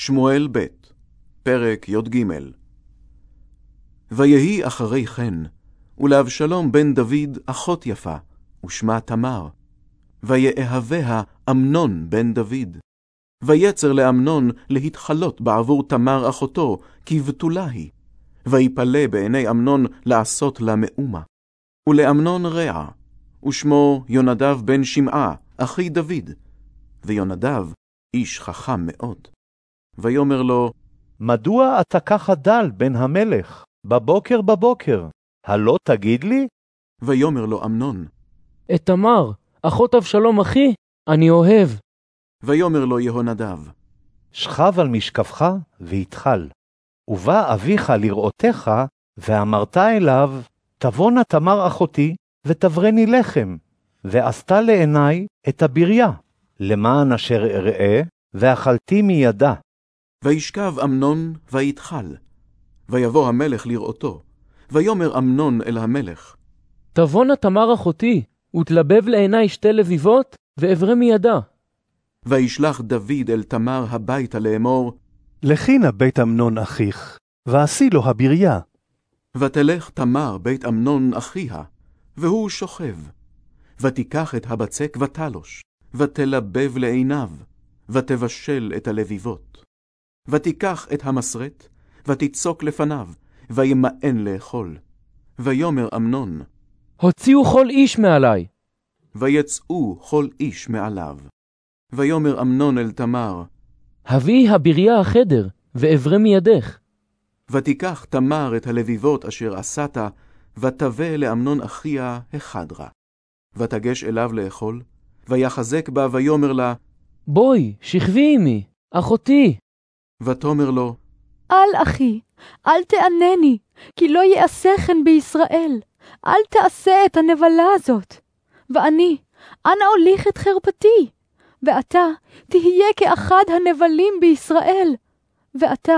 שמואל ב', פרק י"ג ויהי אחרי כן, ולאבשלום בן דוד אחות יפה, ושמה תמר. ויאהביה אמנון בן דוד. ויצר לאמנון להתחלות בעבור תמר אחותו, כי בתולה היא. ויפלא בעיני אמנון לעשות לה מאומה. ולאמנון רע, ושמו יונדב בן שמעה, אחי דוד. ויונדב איש חכם מאוד. ויאמר לו, מדוע אתה ככה דל בן המלך, בבוקר בבוקר? הלא תגיד לי? ויאמר לו אמנון, את תמר, אחות אבשלום אחי, אני אוהב. ויאמר לו יהונדב, שכב על משכבך ויתחל. ובא אביך לראותך, ואמרת אליו, תבואנה תמר אחותי, ותברני לחם, ועשתה לעיני את הבריה, למען אשר אראה, ואכלתי מידה. וישכב אמנון ויתחל. ויבוא המלך לראותו. ויאמר אמנון אל המלך, תבואנה תמר אחותי, ותלבב לעיני שתי לביבות, ואברה מידה. וישלח דוד אל תמר הביתה לאמור, לכי נא בית אמנון אחיך, ועשי לו הבריה. ותלך תמר בית אמנון אחיה, והוא שוכב. ותיקח את הבצק ותלוש, ותלבב לעיניו, ותבשל את הלביבות. ותיקח את המסרט, ותצוק לפניו, וימאן לאכול. ויאמר אמנון, הוציאו כל איש מעלי. ויצאו כל איש מעליו. ויאמר אמנון אל תמר, הביאי הבריה החדר, ואברה מידך. ותיקח תמר את הלביבות אשר עשת, ותבא לאמנון אחיה החדרה. ותגש אליו לאכול, ויחזק בה, ויאמר לה, בואי, שכבי עמי, אחותי. ותאמר לו, אל אחי, אל תענני, כי לא יעשה כן בישראל. אל תעשה את הנבלה הזאת. ואני, אנה אוליך את חרפתי? ואתה תהיה כאחד הנבלים בישראל. ואתה,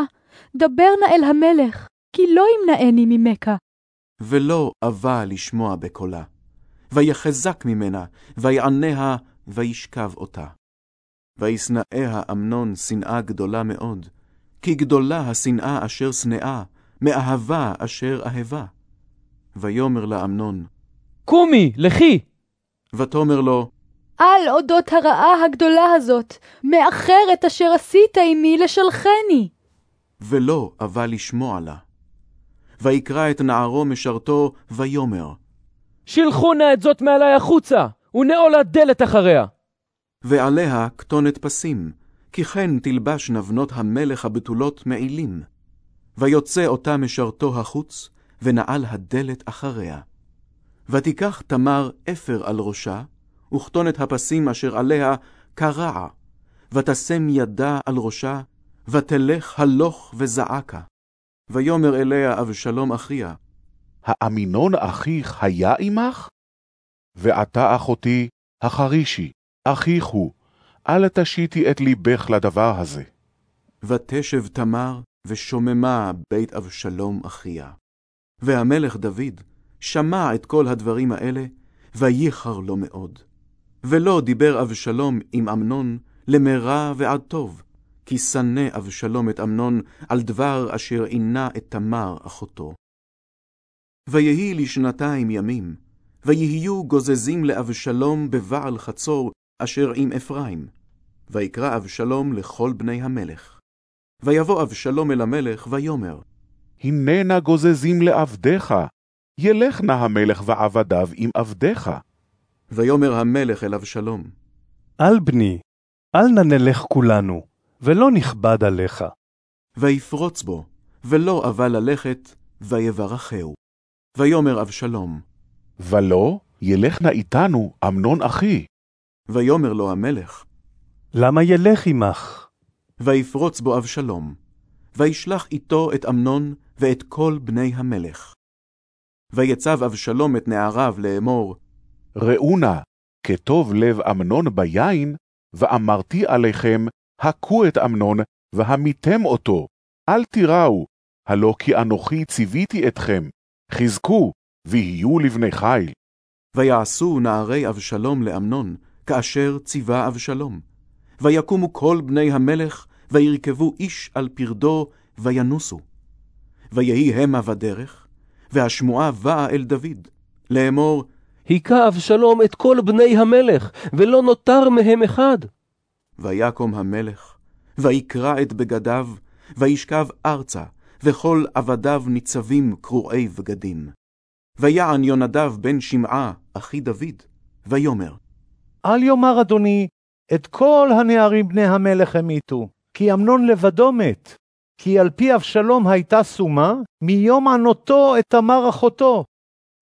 דבר נא אל המלך, כי לא ימנעני ממכה. ולא אבה לשמוע בקולה. ויחזק ממנה, ויעניה, וישכב אותה. וישנאיה אמנון שנאה גדולה מאוד, כי גדולה השנאה אשר שנאה, מאהבה אשר אהבה. ויאמר לה אמנון, קומי, לכי. ותאמר לו, על אודות הרעה הגדולה הזאת, מאחר את אשר עשית עמי לשלחני. ולא אבה לשמוע לה. ויקרא את נערו משרתו, ויאמר, שלחו נא את זאת מעלי החוצה, ונעול הדלת אחריה. ועליה כתונת פסים, כי כן תלבשנה בנות המלך הבתולות מעילים. ויוצא אותה משרתו החוץ, ונעל הדלת אחריה. ותיקח תמר אפר על ראשה, וכתונת הפסים אשר עליה קרעה, ותשם ידה על ראשה, ותלך הלוך וזעקה. ויאמר אליה אבשלום אחיה, האמינון אחיך היה עמך? ועתה אחותי, החרישי, אחיך הוא, אל תשיתי את ליבך לדבר הזה. ותשב תמר, ושוממה בית אבשלום אחיה. והמלך דוד שמע את כל הדברים האלה, וייחר לו מאוד. ולא דיבר אבשלום עם אמנון למרע ועד טוב, כי שנא אבשלום את אמנון על דבר אשר עינה את תמר אחותו. ויהי לשנתיים ימים, ויהיו גוזזים לאבשלום בבעל חצור, אשר עם אפרים. ויקרא אבשלום לכל בני המלך. ויבוא אבשלום אל המלך, ויאמר, הננה גוזזים לעבדיך, ילך נא המלך ועבדיו עם עבדיך. ויאמר המלך אל אבשלום, אל בני, אל נא נלך כולנו, ולא נכבד עליך. ויפרוץ בו, ולא אבה ללכת, ויברכהו. ויאמר אבשלום, ולא, ילך נא איתנו אמנון אחי. ויאמר לו המלך, למה ילך עמך? ויפרוץ בו אבשלום, וישלח איתו את אמנון ואת כל בני המלך. ויצב אבשלום את נעריו לאמור, ראו נא, כטוב לב אמנון ביין, ואמרתי עליכם, הכו את אמנון, והמיתם אותו, אל תיראו, הלא כי אנוכי ציוויתי אתכם, חזקו, ויהיו לבני חיל. ויעשו נערי אבשלום לאמנון, כאשר ציווה אבשלום. ויקומו כל בני המלך, וירכבו איש על פרדו, וינוסו. ויהי המה בדרך, והשמועה באה אל דוד, לאמור, היכה אבשלום את כל בני המלך, ולא נותר מהם אחד. ויקום המלך, ויקרע את בגדיו, וישכב ארצה, וכל עבדיו ניצבים קרועי בגדים. ויען יונדב בן שמעה, אחי דוד, ויאמר, אל יאמר אדוני, את כל הנערים בני המלך המיתו, כי אמנון לבדו מת. כי על פי אבשלום הייתה סומה, מיום ענותו את תמר אחותו.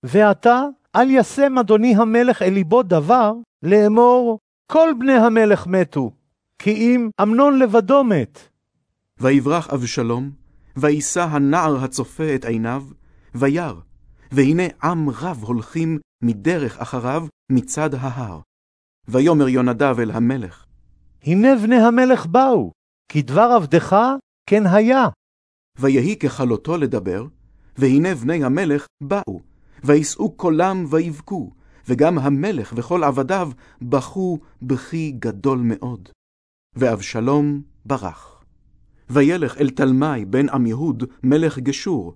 ועתה, אל ישם אדוני המלך אל ליבו דבר, לאמור, כל בני המלך מתו, כי אם אמנון לבדו מת. ויברח אבשלום, ויישא הנער הצופה את עיניו, וירא, והנה עם רב הולכים מדרך אחריו מצד ההר. ויאמר יונדב אל המלך, הנה בני המלך באו, כי דבר עבדך כן היה. ויהי ככלותו לדבר, והנה בני המלך באו, וישאו קולם ויבכו, וגם המלך וכל עבדיו בכו בכי גדול מאוד. ואבשלום ברח. וילך אל תלמי בן עמיהוד מלך גשור,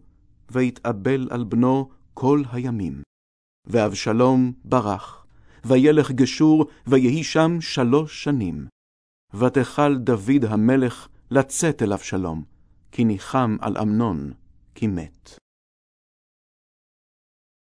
ויתאבל על בנו כל הימים. ואבשלום ברח, וילך גשור, ויהי שם שלוש שנים. ותכל דוד המלך לצאת אל אבשלום, כי ניחם על אמנון, כי מת.